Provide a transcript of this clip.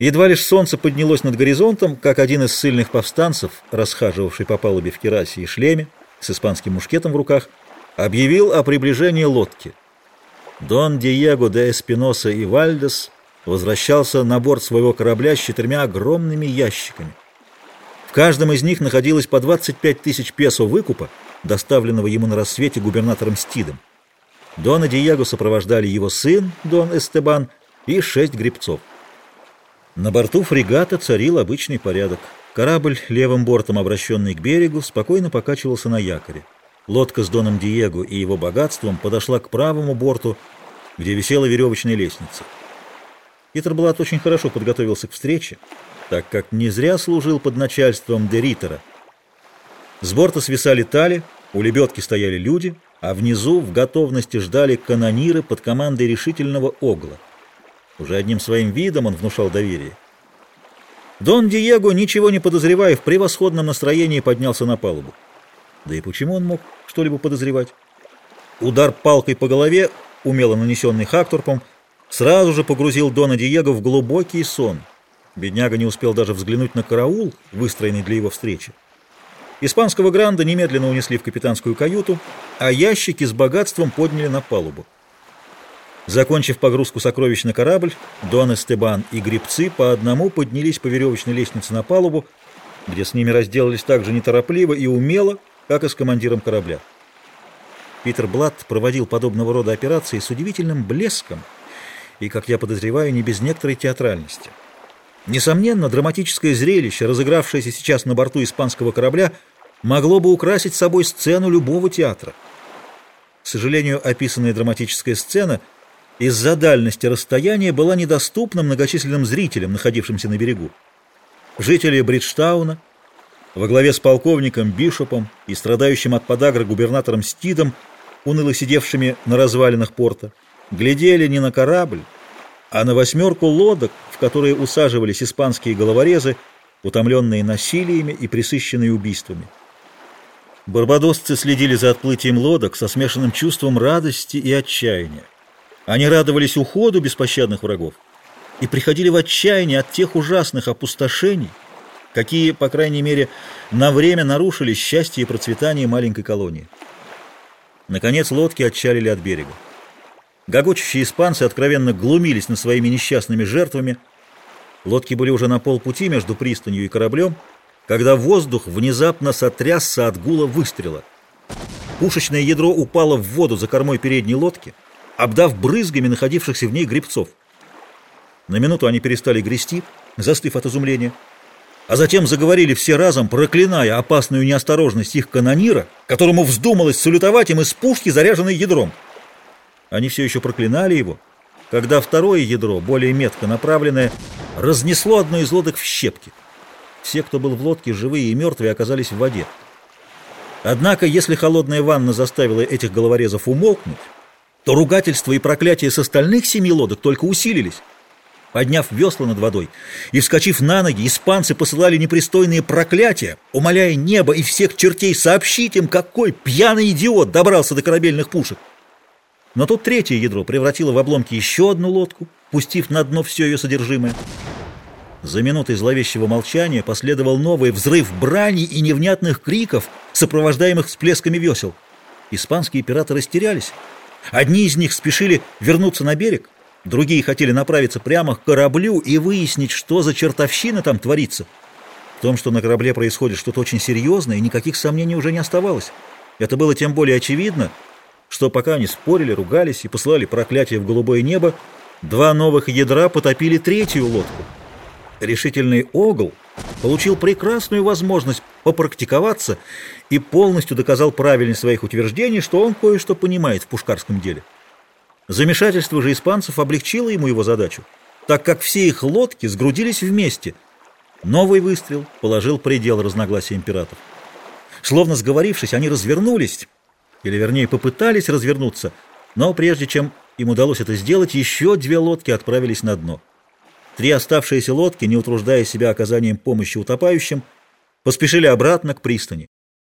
Едва лишь солнце поднялось над горизонтом, как один из сильных повстанцев, расхаживавший по палубе в керасе и шлеме, с испанским мушкетом в руках, объявил о приближении лодки. Дон Диего де Эспиноса и Вальдес возвращался на борт своего корабля с четырьмя огромными ящиками. В каждом из них находилось по 25 тысяч песо выкупа, доставленного ему на рассвете губернатором Стидом. Дона Диего сопровождали его сын, Дон Эстебан, и шесть гребцов. На борту фрегата царил обычный порядок. Корабль, левым бортом обращенный к берегу, спокойно покачивался на якоре. Лодка с Доном Диего и его богатством подошла к правому борту, где висела веревочная лестница. Питер Блат очень хорошо подготовился к встрече, так как не зря служил под начальством Деритера. С борта свисали тали, у лебедки стояли люди, а внизу в готовности ждали канониры под командой решительного Огла. Уже одним своим видом он внушал доверие. Дон Диего, ничего не подозревая, в превосходном настроении поднялся на палубу. Да и почему он мог что-либо подозревать? Удар палкой по голове, умело нанесенный Хакторпом, сразу же погрузил Дона Диего в глубокий сон. Бедняга не успел даже взглянуть на караул, выстроенный для его встречи. Испанского гранда немедленно унесли в капитанскую каюту, а ящики с богатством подняли на палубу. Закончив погрузку сокровищ на корабль, Дон Эстебан и гребцы по одному поднялись по веревочной лестнице на палубу, где с ними разделались так же неторопливо и умело, как и с командиром корабля. Питер Блатт проводил подобного рода операции с удивительным блеском и, как я подозреваю, не без некоторой театральности. Несомненно, драматическое зрелище, разыгравшееся сейчас на борту испанского корабля, могло бы украсить собой сцену любого театра. К сожалению, описанная драматическая сцена – из-за дальности расстояния была недоступна многочисленным зрителям, находившимся на берегу. Жители Бриджтауна, во главе с полковником Бишопом и страдающим от подагры губернатором Стидом, уныло сидевшими на развалинах порта, глядели не на корабль, а на восьмерку лодок, в которые усаживались испанские головорезы, утомленные насилиями и присыщенные убийствами. Барбадосцы следили за отплытием лодок со смешанным чувством радости и отчаяния. Они радовались уходу беспощадных врагов и приходили в отчаяние от тех ужасных опустошений, какие, по крайней мере, на время нарушили счастье и процветание маленькой колонии. Наконец лодки отчалили от берега. Гогочущие испанцы откровенно глумились над своими несчастными жертвами. Лодки были уже на полпути между пристанью и кораблем, когда воздух внезапно сотрясся от гула выстрела. Пушечное ядро упало в воду за кормой передней лодки — обдав брызгами находившихся в ней грибцов. На минуту они перестали грести, застыв от изумления, а затем заговорили все разом, проклиная опасную неосторожность их канонира, которому вздумалось салютовать им из пушки, заряженной ядром. Они все еще проклинали его, когда второе ядро, более метко направленное, разнесло одну из лодок в щепки. Все, кто был в лодке, живые и мертвые, оказались в воде. Однако, если холодная ванна заставила этих головорезов умолкнуть, то ругательства и проклятия с остальных семи лодок только усилились. Подняв весла над водой и вскочив на ноги, испанцы посылали непристойные проклятия, умоляя небо и всех чертей сообщить им, какой пьяный идиот добрался до корабельных пушек. Но тут третье ядро превратило в обломки еще одну лодку, пустив на дно все ее содержимое. За минутой зловещего молчания последовал новый взрыв брани и невнятных криков, сопровождаемых всплесками весел. Испанские пираты растерялись. Одни из них спешили вернуться на берег, другие хотели направиться прямо к кораблю и выяснить, что за чертовщина там творится. В том, что на корабле происходит что-то очень серьезное, никаких сомнений уже не оставалось. Это было тем более очевидно, что пока они спорили, ругались и посылали проклятие в голубое небо, два новых ядра потопили третью лодку. Решительный Огл получил прекрасную возможность попрактиковаться и полностью доказал правильность своих утверждений, что он кое-что понимает в пушкарском деле. Замешательство же испанцев облегчило ему его задачу, так как все их лодки сгрудились вместе. Новый выстрел положил предел разногласия императоров. Словно сговорившись, они развернулись, или вернее попытались развернуться, но прежде чем им удалось это сделать, еще две лодки отправились на дно. Три оставшиеся лодки, не утруждая себя оказанием помощи утопающим, поспешили обратно к пристани.